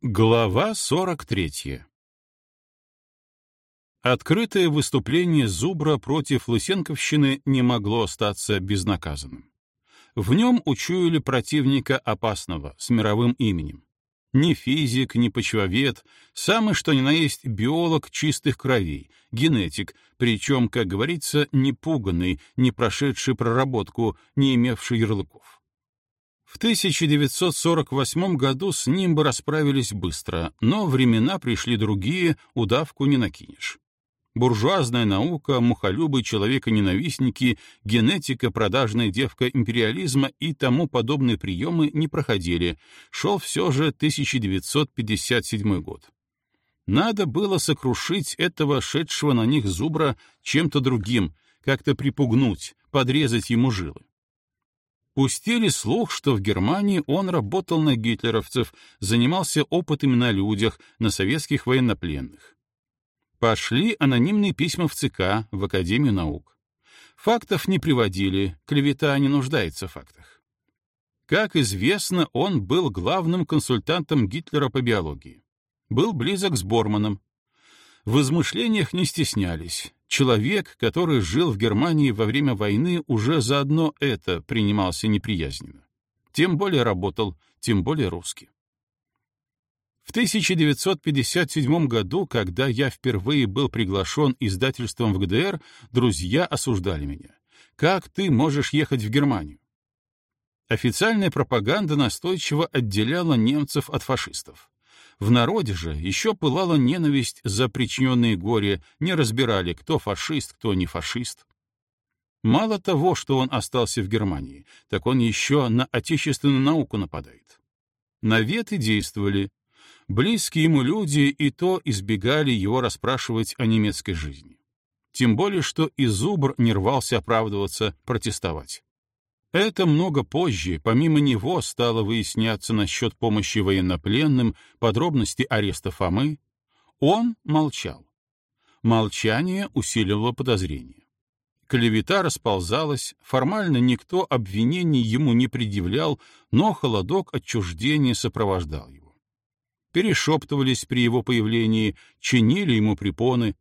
Глава 43 Открытое выступление Зубра против Лысенковщины не могло остаться безнаказанным. В нем учуяли противника опасного, с мировым именем. Ни физик, ни почвовед, самый что ни на есть биолог чистых кровей, генетик, причем, как говорится, не пуганный, не прошедший проработку, не имевший ярлыков. В 1948 году с ним бы расправились быстро, но времена пришли другие, удавку не накинешь. Буржуазная наука, мухолюбы, человека-ненавистники, генетика, продажная девка империализма и тому подобные приемы не проходили. Шел все же 1957 год. Надо было сокрушить этого шедшего на них зубра чем-то другим, как-то припугнуть, подрезать ему жилы. Пустили слух, что в Германии он работал на гитлеровцев, занимался опытами на людях, на советских военнопленных. Пошли анонимные письма в ЦК, в Академию наук. Фактов не приводили, клевета не нуждается в фактах. Как известно, он был главным консультантом Гитлера по биологии. Был близок с Борманом. В измышлениях не стеснялись, Человек, который жил в Германии во время войны, уже заодно это принимался неприязненно. Тем более работал, тем более русский. В 1957 году, когда я впервые был приглашен издательством в ГДР, друзья осуждали меня. «Как ты можешь ехать в Германию?» Официальная пропаганда настойчиво отделяла немцев от фашистов. В народе же еще пылала ненависть за причиненные горе, не разбирали, кто фашист, кто не фашист. Мало того, что он остался в Германии, так он еще на отечественную науку нападает. Наветы действовали. Близкие ему люди и то избегали его расспрашивать о немецкой жизни. Тем более, что и Зубр не рвался оправдываться, протестовать. Это много позже, помимо него, стало выясняться насчет помощи военнопленным, подробности ареста Фомы. Он молчал. Молчание усиливало подозрение. Клевета расползалась, формально никто обвинений ему не предъявлял, но холодок отчуждения сопровождал его. Перешептывались при его появлении, чинили ему препоны.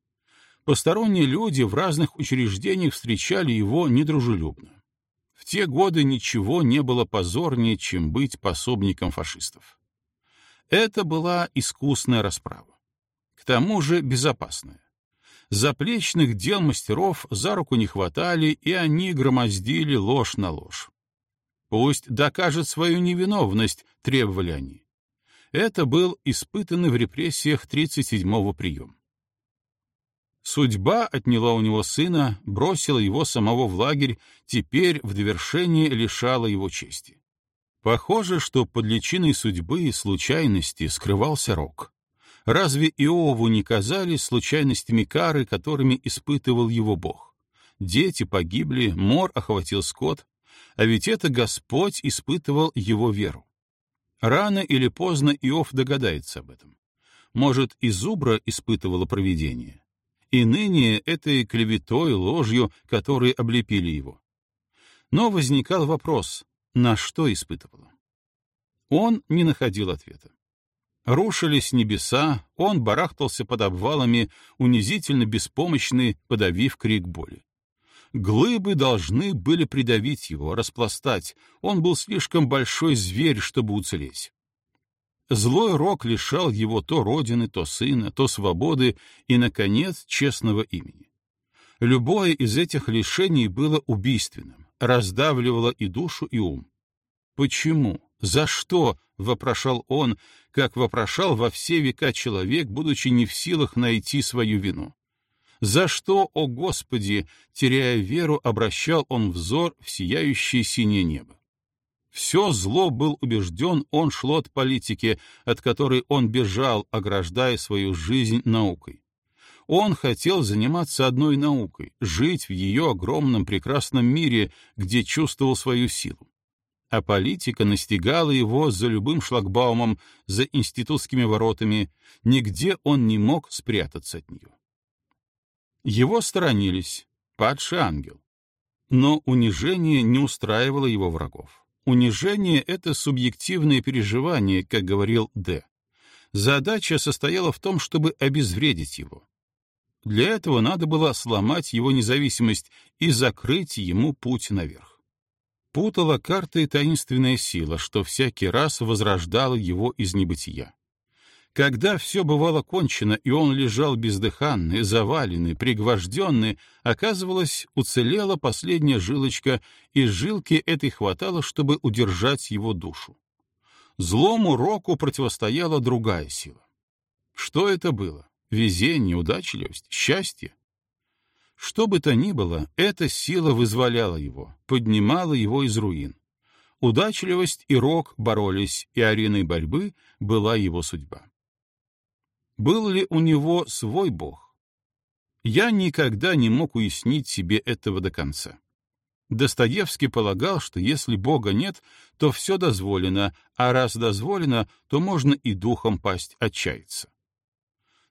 Посторонние люди в разных учреждениях встречали его недружелюбно те годы ничего не было позорнее, чем быть пособником фашистов. Это была искусная расправа. К тому же безопасная. Заплечных дел мастеров за руку не хватали, и они громоздили ложь на ложь. Пусть докажет свою невиновность, требовали они. Это был испытанный в репрессиях 37-го прием. Судьба отняла у него сына, бросила его самого в лагерь, теперь в довершение лишала его чести. Похоже, что под личиной судьбы и случайности скрывался рок. Разве Иову не казались случайностями кары, которыми испытывал его Бог? Дети погибли, мор охватил скот, а ведь это Господь испытывал его веру. Рано или поздно Иов догадается об этом. Может, и зубра испытывало провидение и ныне этой клеветой, ложью, которые облепили его. Но возникал вопрос, на что испытывала? Он не находил ответа. Рушились небеса, он барахтался под обвалами, унизительно беспомощный, подавив крик боли. Глыбы должны были придавить его, распластать, он был слишком большой зверь, чтобы уцелеть. Злой рок лишал его то родины, то сына, то свободы и, наконец, честного имени. Любое из этих лишений было убийственным, раздавливало и душу, и ум. Почему? За что? — вопрошал он, как вопрошал во все века человек, будучи не в силах найти свою вину. За что, о Господи, теряя веру, обращал он взор в сияющее синее небо? Все зло был убежден, он шло от политики, от которой он бежал, ограждая свою жизнь наукой. Он хотел заниматься одной наукой, жить в ее огромном прекрасном мире, где чувствовал свою силу. А политика настигала его за любым шлагбаумом, за институтскими воротами, нигде он не мог спрятаться от нее. Его сторонились, падший ангел. Но унижение не устраивало его врагов. Унижение — это субъективное переживание, как говорил Д. Задача состояла в том, чтобы обезвредить его. Для этого надо было сломать его независимость и закрыть ему путь наверх. Путала карты таинственная сила, что всякий раз возрождала его из небытия. Когда все бывало кончено, и он лежал бездыханный, заваленный, пригвожденный, оказывалось, уцелела последняя жилочка, и жилки этой хватало, чтобы удержать его душу. Злому року противостояла другая сила. Что это было? Везение, удачливость, счастье? Что бы то ни было, эта сила вызволяла его, поднимала его из руин. Удачливость и рок боролись, и ареной борьбы была его судьба. Был ли у него свой бог? Я никогда не мог уяснить себе этого до конца. Достоевский полагал, что если Бога нет, то все дозволено, а раз дозволено, то можно и духом пасть отчаяться.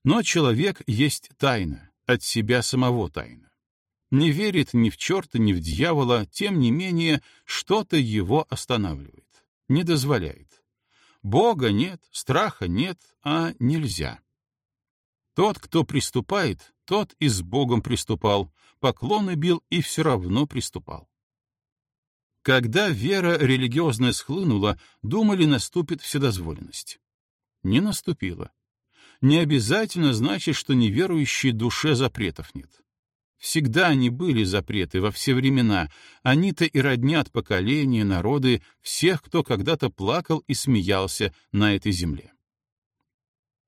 Но человек есть тайна, от себя самого тайна. Не верит ни в черта, ни в дьявола, тем не менее, что-то его останавливает, не дозволяет. Бога нет, страха нет, а нельзя. Тот, кто приступает, тот и с Богом приступал, поклоны бил и все равно приступал. Когда вера религиозная схлынула, думали, наступит вседозволенность. Не наступила. Не обязательно значит, что неверующей душе запретов нет. Всегда они были запреты во все времена, они-то и роднят поколения, народы, всех, кто когда-то плакал и смеялся на этой земле.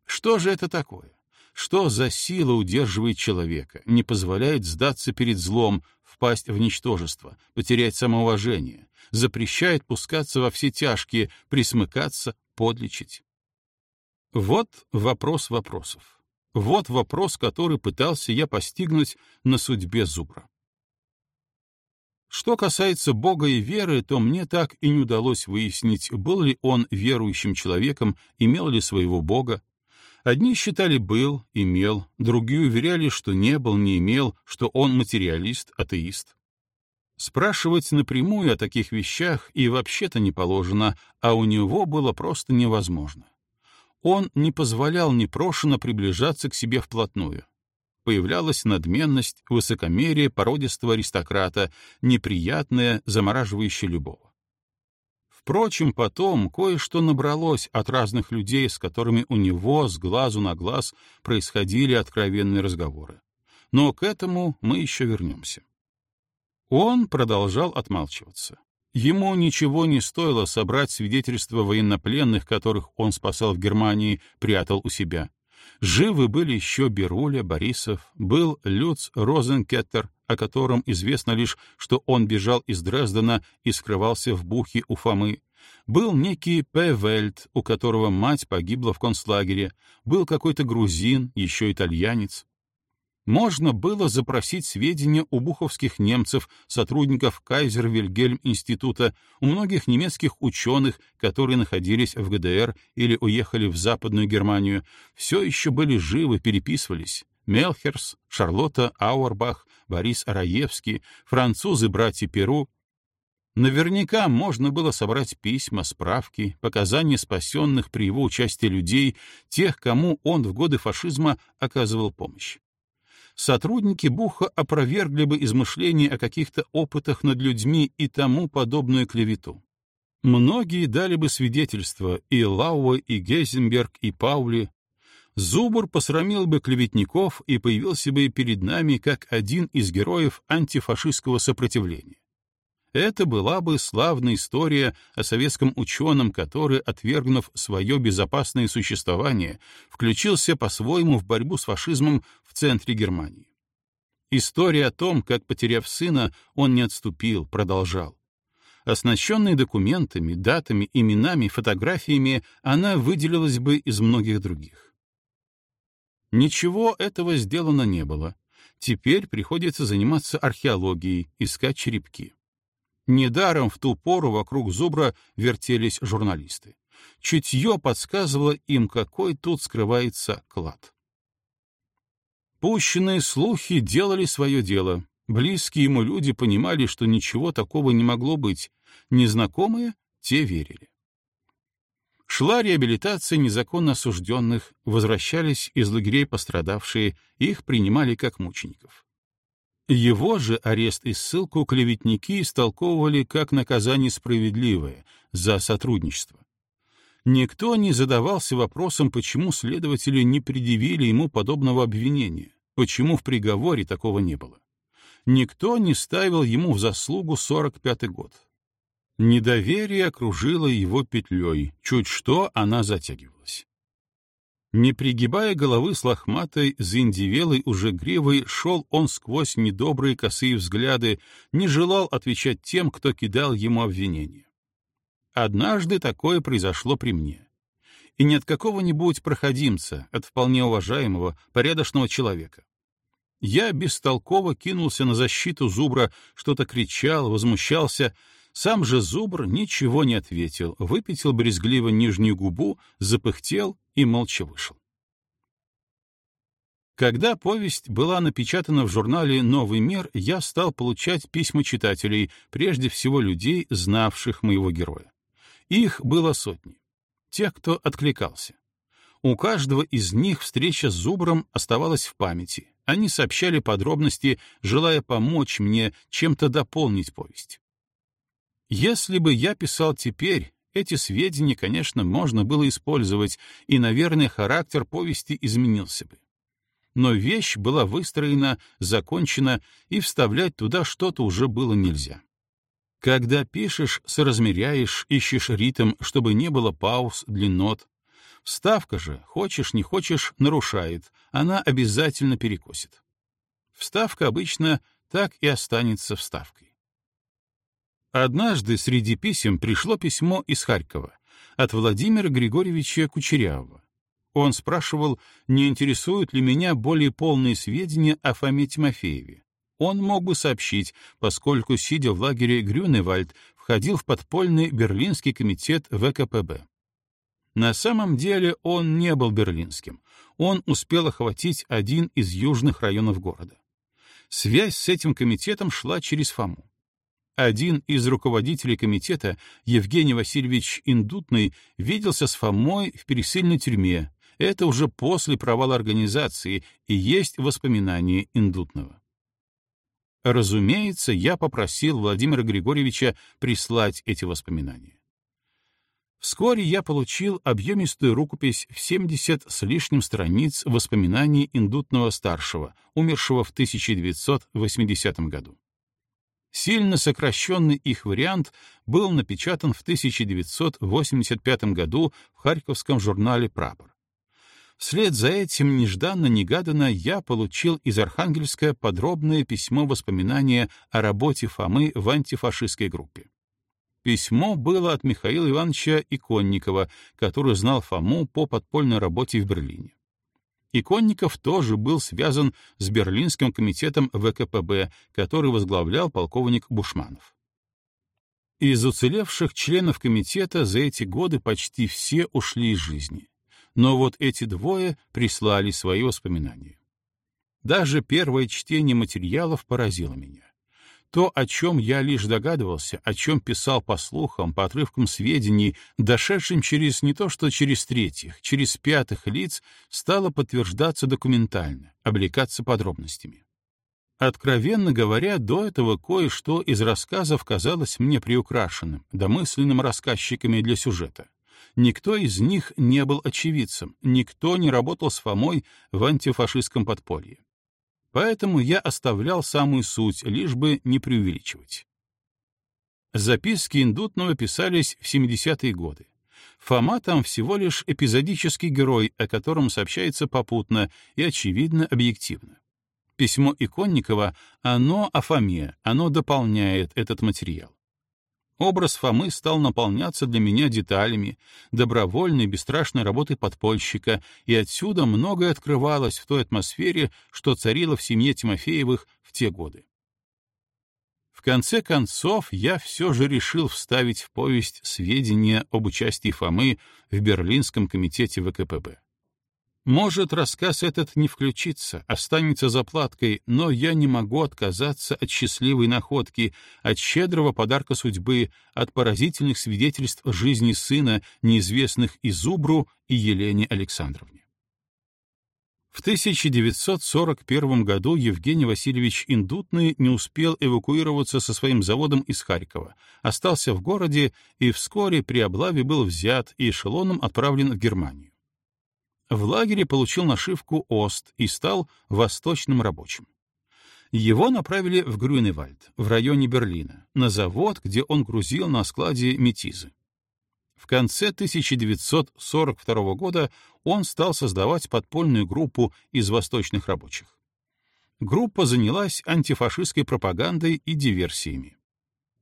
Что же это такое? Что за сила удерживает человека, не позволяет сдаться перед злом, впасть в ничтожество, потерять самоуважение, запрещает пускаться во все тяжкие, присмыкаться, подлечить? Вот вопрос вопросов. Вот вопрос, который пытался я постигнуть на судьбе Зубра. Что касается Бога и веры, то мне так и не удалось выяснить, был ли он верующим человеком, имел ли своего Бога, Одни считали «был», «имел», другие уверяли, что не был, не имел, что он материалист, атеист. Спрашивать напрямую о таких вещах и вообще-то не положено, а у него было просто невозможно. Он не позволял непрошено приближаться к себе вплотную. Появлялась надменность, высокомерие породистого аристократа, неприятное, замораживающее любого. Впрочем, потом кое-что набралось от разных людей, с которыми у него с глазу на глаз происходили откровенные разговоры. Но к этому мы еще вернемся. Он продолжал отмалчиваться. Ему ничего не стоило собрать свидетельства военнопленных, которых он спасал в Германии, прятал у себя. Живы были еще Беруля, Борисов, был Люц Розенкеттер, о котором известно лишь, что он бежал из Дрездена и скрывался в бухе у Фомы. Был некий П. Вельт, у которого мать погибла в концлагере, был какой-то грузин, еще итальянец можно было запросить сведения у буховских немцев, сотрудников Кайзер-Вильгельм-института, у многих немецких ученых, которые находились в ГДР или уехали в Западную Германию, все еще были живы, переписывались. Мелхерс, Шарлотта Ауэрбах, Борис Араевский, французы-братья Перу. Наверняка можно было собрать письма, справки, показания спасенных при его участии людей, тех, кому он в годы фашизма оказывал помощь сотрудники Буха опровергли бы измышления о каких-то опытах над людьми и тому подобную клевету. Многие дали бы свидетельства, и Лауэ, и Гейзенберг, и Паули. Зубр посрамил бы клеветников и появился бы перед нами как один из героев антифашистского сопротивления. Это была бы славная история о советском ученом, который, отвергнув свое безопасное существование, включился по-своему в борьбу с фашизмом центре Германии. История о том, как, потеряв сына, он не отступил, продолжал. Оснащенная документами, датами, именами, фотографиями, она выделилась бы из многих других. Ничего этого сделано не было. Теперь приходится заниматься археологией, искать черепки. Недаром в ту пору вокруг Зубра вертелись журналисты. Чутье подсказывало им, какой тут скрывается клад. Пущенные слухи делали свое дело. Близкие ему люди понимали, что ничего такого не могло быть. Незнакомые — те верили. Шла реабилитация незаконно осужденных, возвращались из лагерей пострадавшие, их принимали как мучеников. Его же арест и ссылку клеветники истолковывали как наказание справедливое за сотрудничество. Никто не задавался вопросом, почему следователи не предъявили ему подобного обвинения, почему в приговоре такого не было. Никто не ставил ему в заслугу 45-й год. Недоверие окружило его петлей, чуть что она затягивалась. Не пригибая головы с лохматой, заиндивелой уже гривой, шел он сквозь недобрые косые взгляды, не желал отвечать тем, кто кидал ему обвинения. Однажды такое произошло при мне. И не от какого-нибудь проходимца, от вполне уважаемого, порядочного человека. Я бестолково кинулся на защиту зубра, что-то кричал, возмущался, сам же зубр ничего не ответил, выпятил брезгливо нижнюю губу, запыхтел и молча вышел. Когда повесть была напечатана в журнале «Новый мир», я стал получать письма читателей, прежде всего людей, знавших моего героя. Их было сотни. Тех, кто откликался. У каждого из них встреча с Зубром оставалась в памяти. Они сообщали подробности, желая помочь мне чем-то дополнить повесть. Если бы я писал теперь, эти сведения, конечно, можно было использовать, и, наверное, характер повести изменился бы. Но вещь была выстроена, закончена, и вставлять туда что-то уже было нельзя. Когда пишешь, соразмеряешь, ищешь ритм, чтобы не было пауз, длиннот. Вставка же, хочешь не хочешь, нарушает, она обязательно перекосит. Вставка обычно так и останется вставкой. Однажды среди писем пришло письмо из Харькова от Владимира Григорьевича Кучерявого. Он спрашивал, не интересуют ли меня более полные сведения о Фоме Тимофееве. Он мог бы сообщить, поскольку, сидя в лагере Грюневальд, входил в подпольный берлинский комитет ВКПБ. На самом деле он не был берлинским. Он успел охватить один из южных районов города. Связь с этим комитетом шла через Фому. Один из руководителей комитета, Евгений Васильевич Индутный, виделся с Фомой в пересыльной тюрьме. Это уже после провала организации и есть воспоминания Индутного. Разумеется, я попросил Владимира Григорьевича прислать эти воспоминания. Вскоре я получил объемистую рукопись в 70 с лишним страниц воспоминаний Индутного-старшего, умершего в 1980 году. Сильно сокращенный их вариант был напечатан в 1985 году в харьковском журнале «Прапор». Вслед за этим нежданно-негаданно я получил из Архангельска подробное письмо воспоминания о работе Фомы в антифашистской группе. Письмо было от Михаила Ивановича Иконникова, который знал Фому по подпольной работе в Берлине. Иконников тоже был связан с Берлинским комитетом ВКПБ, который возглавлял полковник Бушманов. Из уцелевших членов комитета за эти годы почти все ушли из жизни. Но вот эти двое прислали свои воспоминания. Даже первое чтение материалов поразило меня. То, о чем я лишь догадывался, о чем писал по слухам, по отрывкам сведений, дошедшим через не то что через третьих, через пятых лиц, стало подтверждаться документально, облекаться подробностями. Откровенно говоря, до этого кое-что из рассказов казалось мне приукрашенным, домысленным рассказчиками для сюжета. Никто из них не был очевидцем, никто не работал с Фомой в антифашистском подполье. Поэтому я оставлял самую суть, лишь бы не преувеличивать. Записки Индутного писались в 70-е годы. Фома там всего лишь эпизодический герой, о котором сообщается попутно и, очевидно, объективно. Письмо Иконникова, оно о Фоме, оно дополняет этот материал. Образ Фомы стал наполняться для меня деталями, добровольной, бесстрашной работы подпольщика, и отсюда многое открывалось в той атмосфере, что царило в семье Тимофеевых в те годы. В конце концов, я все же решил вставить в повесть сведения об участии Фомы в Берлинском комитете ВКПБ. Может, рассказ этот не включится, останется заплаткой, но я не могу отказаться от счастливой находки, от щедрого подарка судьбы, от поразительных свидетельств жизни сына, неизвестных и Зубру, и Елене Александровне. В 1941 году Евгений Васильевич Индутный не успел эвакуироваться со своим заводом из Харькова, остался в городе и вскоре при облаве был взят и эшелоном отправлен в Германию. В лагере получил нашивку ОСТ и стал восточным рабочим. Его направили в Грюневальд, в районе Берлина, на завод, где он грузил на складе метизы. В конце 1942 года он стал создавать подпольную группу из восточных рабочих. Группа занялась антифашистской пропагандой и диверсиями.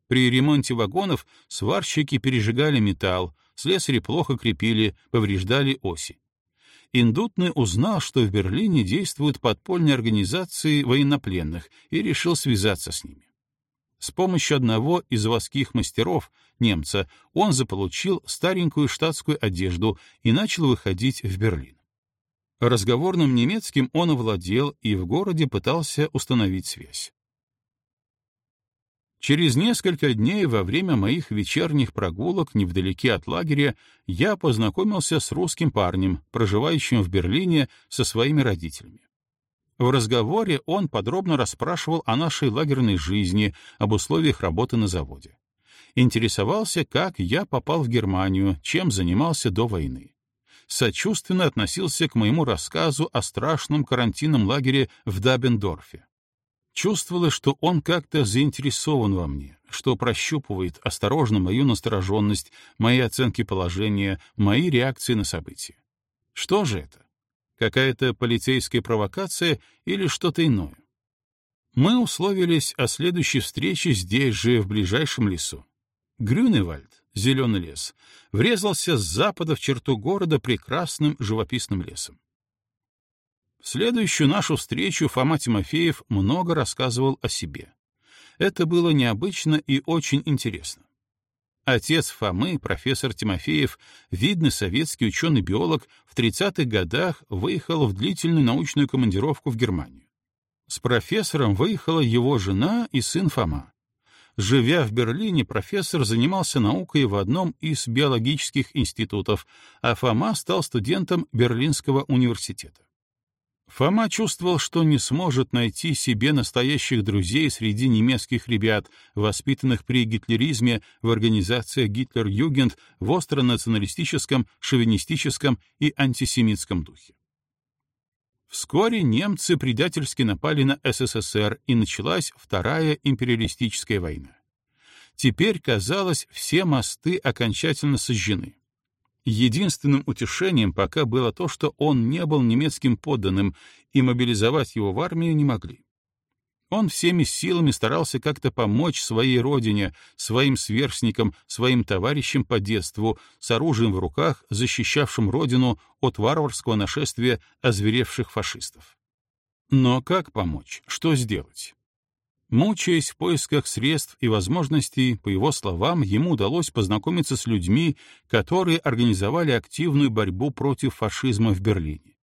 При ремонте вагонов сварщики пережигали металл, слесари плохо крепили, повреждали оси. Индутный узнал, что в Берлине действуют подпольные организации военнопленных, и решил связаться с ними. С помощью одного из заводских мастеров, немца, он заполучил старенькую штатскую одежду и начал выходить в Берлин. Разговорным немецким он овладел и в городе пытался установить связь. Через несколько дней во время моих вечерних прогулок невдалеке от лагеря я познакомился с русским парнем, проживающим в Берлине со своими родителями. В разговоре он подробно расспрашивал о нашей лагерной жизни, об условиях работы на заводе. Интересовался, как я попал в Германию, чем занимался до войны. Сочувственно относился к моему рассказу о страшном карантинном лагере в Дабендорфе. Чувствовалось, что он как-то заинтересован во мне, что прощупывает осторожно мою настороженность, мои оценки положения, мои реакции на события. Что же это? Какая-то полицейская провокация или что-то иное? Мы условились о следующей встрече здесь же, в ближайшем лесу. Грюневальд, зеленый лес, врезался с запада в черту города прекрасным живописным лесом. Следующую нашу встречу Фома Тимофеев много рассказывал о себе. Это было необычно и очень интересно. Отец Фомы, профессор Тимофеев, видный советский ученый-биолог, в 30-х годах выехал в длительную научную командировку в Германию. С профессором выехала его жена и сын Фома. Живя в Берлине, профессор занимался наукой в одном из биологических институтов, а Фома стал студентом Берлинского университета. Фома чувствовал, что не сможет найти себе настоящих друзей среди немецких ребят, воспитанных при гитлеризме в организации Гитлер-Югент в остро-националистическом, шовинистическом и антисемитском духе. Вскоре немцы предательски напали на СССР, и началась Вторая империалистическая война. Теперь, казалось, все мосты окончательно сожжены. Единственным утешением пока было то, что он не был немецким подданным, и мобилизовать его в армию не могли. Он всеми силами старался как-то помочь своей родине, своим сверстникам, своим товарищам по детству, с оружием в руках, защищавшим родину от варварского нашествия озверевших фашистов. Но как помочь? Что сделать? Мучаясь в поисках средств и возможностей, по его словам, ему удалось познакомиться с людьми, которые организовали активную борьбу против фашизма в Берлине.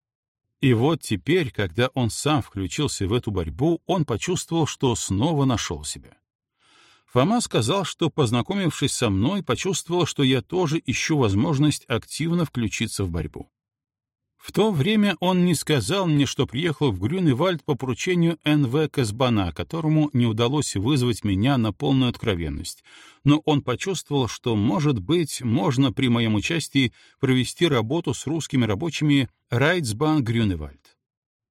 И вот теперь, когда он сам включился в эту борьбу, он почувствовал, что снова нашел себя. Фома сказал, что, познакомившись со мной, почувствовал, что я тоже ищу возможность активно включиться в борьбу. В то время он не сказал мне, что приехал в Грюневальд по поручению Н.В. Казбана, которому не удалось вызвать меня на полную откровенность, но он почувствовал, что, может быть, можно при моем участии провести работу с русскими рабочими Райцбан Грюневальд.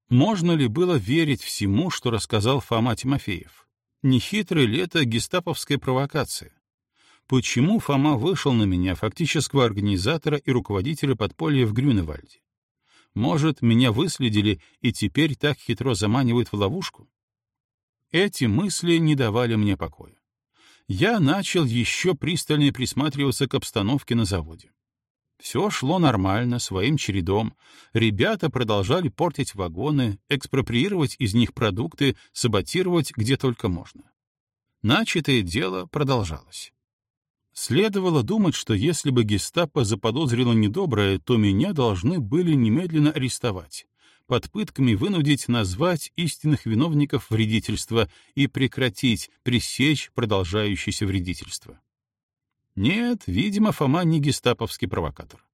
Можно ли было верить всему, что рассказал Фома Тимофеев? Нехитрая ли это гестаповская провокация? Почему Фома вышел на меня, фактического организатора и руководителя подполья в Грюневальде? Может, меня выследили и теперь так хитро заманивают в ловушку? Эти мысли не давали мне покоя. Я начал еще пристальнее присматриваться к обстановке на заводе. Все шло нормально, своим чередом. Ребята продолжали портить вагоны, экспроприировать из них продукты, саботировать где только можно. Начатое дело продолжалось. Следовало думать, что если бы гестапо заподозрило недоброе, то меня должны были немедленно арестовать, под пытками вынудить назвать истинных виновников вредительства и прекратить, пресечь продолжающееся вредительство. Нет, видимо, Фома не гестаповский провокатор.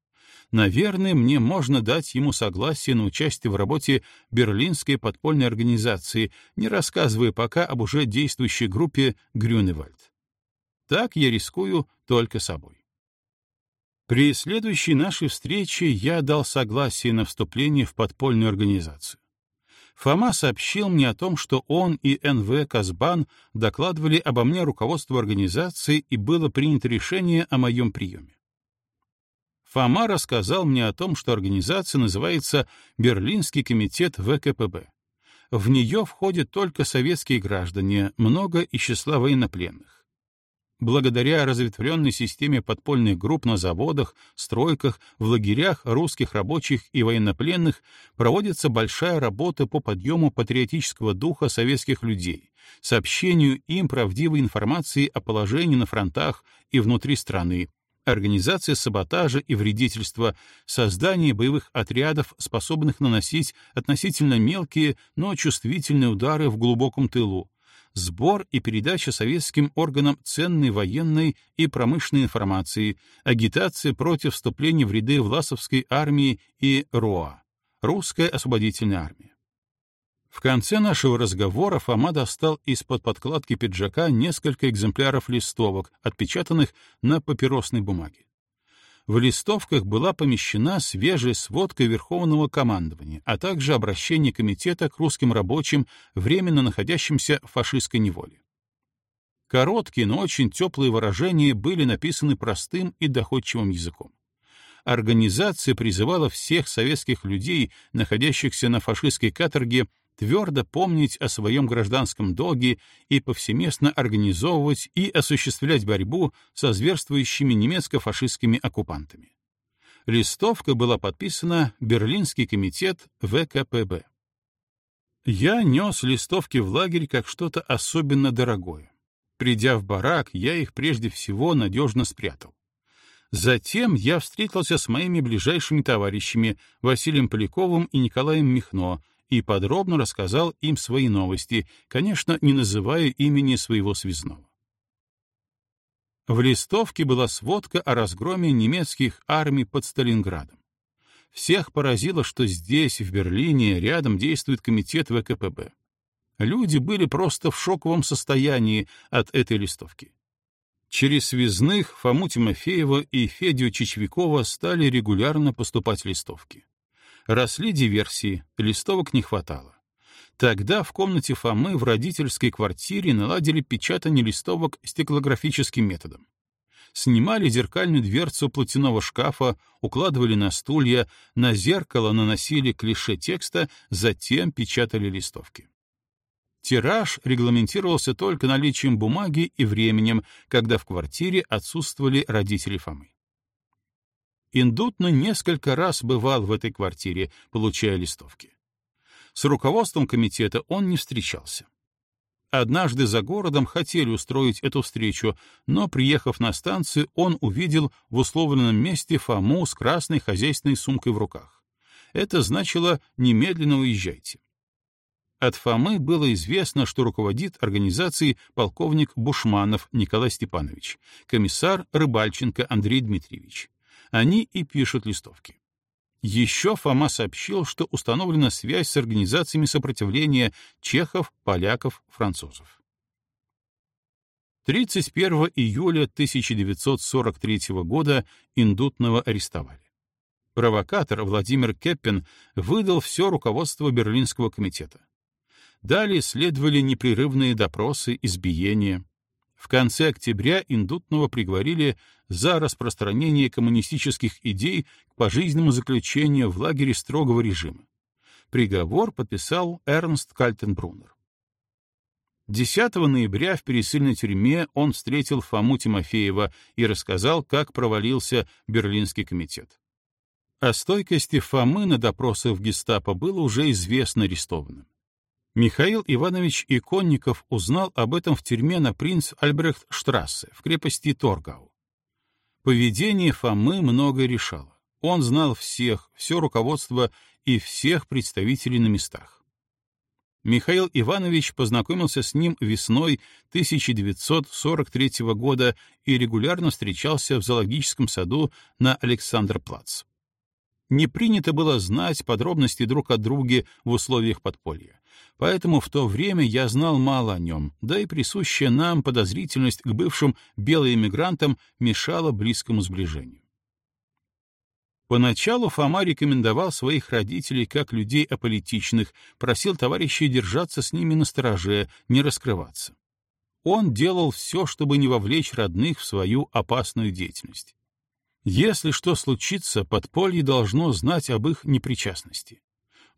Наверное, мне можно дать ему согласие на участие в работе Берлинской подпольной организации, не рассказывая пока об уже действующей группе Грюневальд. Так я рискую только собой. При следующей нашей встрече я дал согласие на вступление в подпольную организацию. Фома сообщил мне о том, что он и НВ Казбан докладывали обо мне руководству организации и было принято решение о моем приеме. Фома рассказал мне о том, что организация называется Берлинский комитет ВКПБ. В нее входят только советские граждане, много из числа военнопленных. Благодаря разветвленной системе подпольных групп на заводах, стройках, в лагерях русских рабочих и военнопленных проводится большая работа по подъему патриотического духа советских людей, сообщению им правдивой информации о положении на фронтах и внутри страны, организация саботажа и вредительства, создание боевых отрядов, способных наносить относительно мелкие, но чувствительные удары в глубоком тылу, сбор и передача советским органам ценной военной и промышленной информации, агитация против вступления в ряды Власовской армии и РОА, Русская освободительная армия. В конце нашего разговора Фома достал из-под подкладки пиджака несколько экземпляров листовок, отпечатанных на папиросной бумаге. В листовках была помещена свежая сводка Верховного командования, а также обращение комитета к русским рабочим, временно находящимся в фашистской неволе. Короткие, но очень теплые выражения были написаны простым и доходчивым языком. Организация призывала всех советских людей, находящихся на фашистской каторге, твердо помнить о своем гражданском долге и повсеместно организовывать и осуществлять борьбу со зверствующими немецко-фашистскими оккупантами. Листовка была подписана Берлинский комитет ВКПБ. Я нес листовки в лагерь как что-то особенно дорогое. Придя в барак, я их прежде всего надежно спрятал. Затем я встретился с моими ближайшими товарищами Василием Поляковым и Николаем Михно, и подробно рассказал им свои новости, конечно, не называя имени своего связного. В листовке была сводка о разгроме немецких армий под Сталинградом. Всех поразило, что здесь, в Берлине, рядом действует комитет ВКПБ. Люди были просто в шоковом состоянии от этой листовки. Через связных Фому Тимофеева и Федю Чечвякова стали регулярно поступать листовки. Росли диверсии, листовок не хватало. Тогда в комнате Фомы в родительской квартире наладили печатание листовок стеклографическим методом. Снимали зеркальную дверцу платяного шкафа, укладывали на стулья, на зеркало наносили клише текста, затем печатали листовки. Тираж регламентировался только наличием бумаги и временем, когда в квартире отсутствовали родители Фомы. Индутно несколько раз бывал в этой квартире, получая листовки. С руководством комитета он не встречался. Однажды за городом хотели устроить эту встречу, но, приехав на станцию, он увидел в условленном месте Фому с красной хозяйственной сумкой в руках. Это значило «немедленно уезжайте». От Фомы было известно, что руководит организацией полковник Бушманов Николай Степанович, комиссар Рыбальченко Андрей Дмитриевич. Они и пишут листовки. Еще Фома сообщил, что установлена связь с организациями сопротивления чехов, поляков, французов. 31 июля 1943 года Индутного арестовали. Провокатор Владимир Кеппин выдал все руководство Берлинского комитета. Далее следовали непрерывные допросы, избиения. В конце октября Индутного приговорили за распространение коммунистических идей к пожизненному заключению в лагере строгого режима. Приговор подписал Эрнст Кальтенбруннер. 10 ноября в пересыльной тюрьме он встретил Фому Тимофеева и рассказал, как провалился Берлинский комитет. О стойкости Фомы на допросах в гестапо было уже известно арестованным. Михаил Иванович Иконников узнал об этом в тюрьме на принц Альбрехт-штрассе в крепости Торгау. Поведение Фомы многое решало. Он знал всех, все руководство и всех представителей на местах. Михаил Иванович познакомился с ним весной 1943 года и регулярно встречался в зоологическом саду на Александр-Плац. Не принято было знать подробности друг от друга в условиях подполья. Поэтому в то время я знал мало о нем, да и присущая нам подозрительность к бывшим белоэмигрантам мешала близкому сближению. Поначалу Фома рекомендовал своих родителей как людей аполитичных, просил товарищей держаться с ними на стороже, не раскрываться. Он делал все, чтобы не вовлечь родных в свою опасную деятельность. Если что случится, подполье должно знать об их непричастности.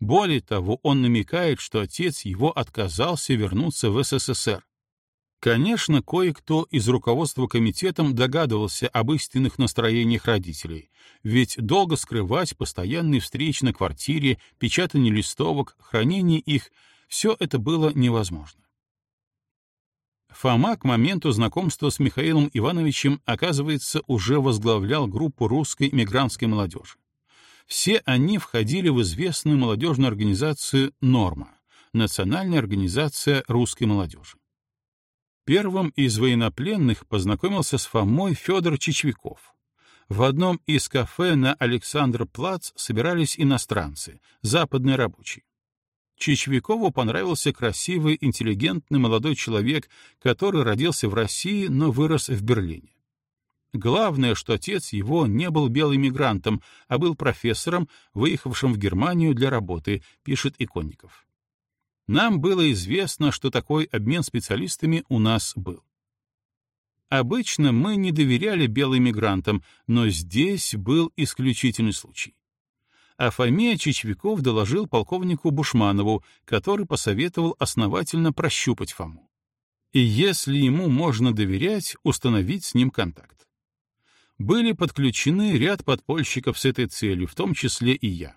Более того, он намекает, что отец его отказался вернуться в СССР. Конечно, кое-кто из руководства комитетом догадывался об истинных настроениях родителей, ведь долго скрывать постоянные встречи на квартире, печатание листовок, хранение их — все это было невозможно. Фома к моменту знакомства с Михаилом Ивановичем, оказывается, уже возглавлял группу русской мигрантской молодежи. Все они входили в известную молодежную организацию «Норма» — Национальная организация русской молодежи. Первым из военнопленных познакомился с Фомой Федор Чечвяков. В одном из кафе на Александр-Плац собирались иностранцы, западные рабочие. Чечвякову понравился красивый, интеллигентный молодой человек, который родился в России, но вырос в Берлине. Главное, что отец его не был белым мигрантом, а был профессором, выехавшим в Германию для работы, пишет Иконников. Нам было известно, что такой обмен специалистами у нас был. Обычно мы не доверяли белым мигрантам, но здесь был исключительный случай. А Фоме Чечвяков доложил полковнику Бушманову, который посоветовал основательно прощупать Фому. И если ему можно доверять, установить с ним контакт были подключены ряд подпольщиков с этой целью, в том числе и я.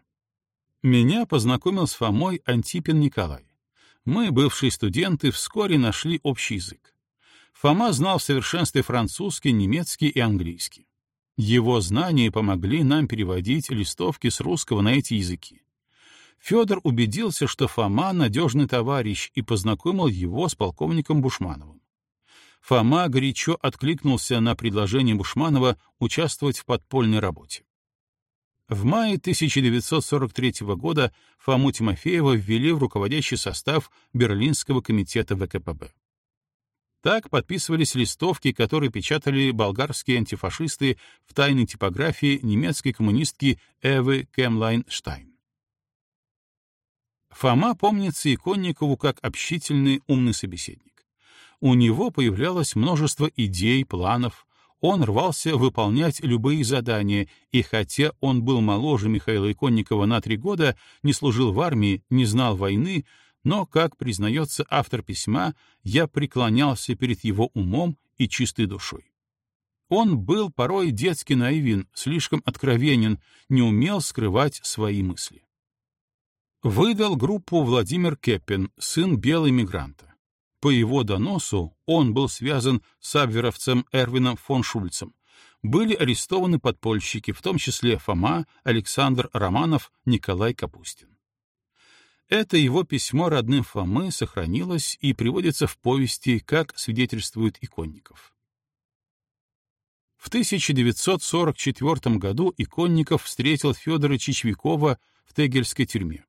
Меня познакомил с Фомой Антипин Николай. Мы, бывшие студенты, вскоре нашли общий язык. Фома знал в совершенстве французский, немецкий и английский. Его знания помогли нам переводить листовки с русского на эти языки. Федор убедился, что Фома — надежный товарищ, и познакомил его с полковником Бушмановым. Фома горячо откликнулся на предложение Бушманова участвовать в подпольной работе. В мае 1943 года Фому Тимофеева ввели в руководящий состав Берлинского комитета ВКПБ. Так подписывались листовки, которые печатали болгарские антифашисты в тайной типографии немецкой коммунистки Эвы Кемлайн-Штайн. Фома помнится Иконникову как общительный умный собеседник. У него появлялось множество идей, планов, он рвался выполнять любые задания, и хотя он был моложе Михаила Иконникова на три года, не служил в армии, не знал войны, но, как признается автор письма, я преклонялся перед его умом и чистой душой. Он был порой детски наивен, слишком откровенен, не умел скрывать свои мысли. Выдал группу Владимир Кеппин, сын белой мигранта. По его доносу он был связан с абверовцем Эрвином фон Шульцем. Были арестованы подпольщики, в том числе Фома, Александр Романов, Николай Капустин. Это его письмо родным Фомы сохранилось и приводится в повести, как свидетельствует Иконников. В 1944 году Иконников встретил Федора Чичвякова в Тегельской тюрьме.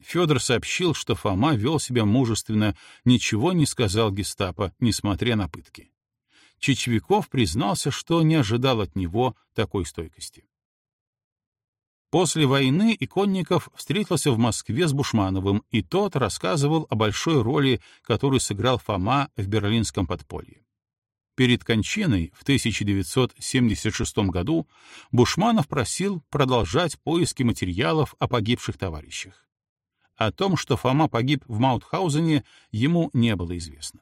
Федор сообщил, что Фома вел себя мужественно, ничего не сказал гестапо, несмотря на пытки. Чечевиков признался, что не ожидал от него такой стойкости. После войны Иконников встретился в Москве с Бушмановым, и тот рассказывал о большой роли, которую сыграл Фома в берлинском подполье. Перед кончиной в 1976 году Бушманов просил продолжать поиски материалов о погибших товарищах. О том, что Фома погиб в Маутхаузене, ему не было известно.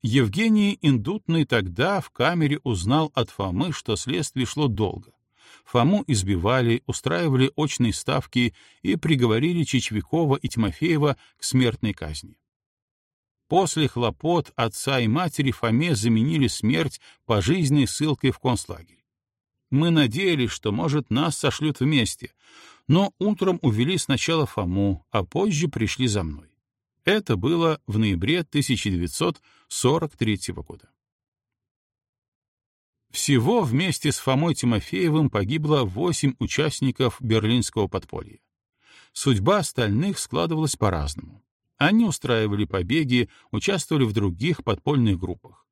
Евгений Индутный тогда в камере узнал от Фомы, что следствие шло долго. Фому избивали, устраивали очные ставки и приговорили Чечвякова и Тимофеева к смертной казни. После хлопот отца и матери Фоме заменили смерть пожизненной ссылкой в концлагерь. Мы надеялись, что, может, нас сошлют вместе, но утром увели сначала Фому, а позже пришли за мной. Это было в ноябре 1943 года. Всего вместе с Фомой Тимофеевым погибло восемь участников берлинского подполья. Судьба остальных складывалась по-разному. Они устраивали побеги, участвовали в других подпольных группах.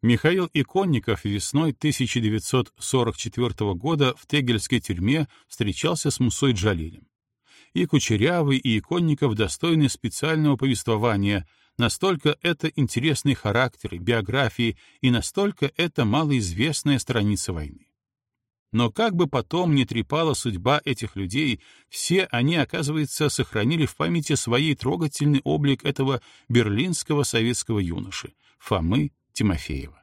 Михаил Иконников весной 1944 года в Тегельской тюрьме встречался с Мусой Джалилем. И Кучерявый, и Иконников достойны специального повествования, настолько это интересный характер, биографии, и настолько это малоизвестная страница войны. Но как бы потом ни трепала судьба этих людей, все они, оказывается, сохранили в памяти своей трогательный облик этого берлинского советского юноши, Фомы Тимофеева.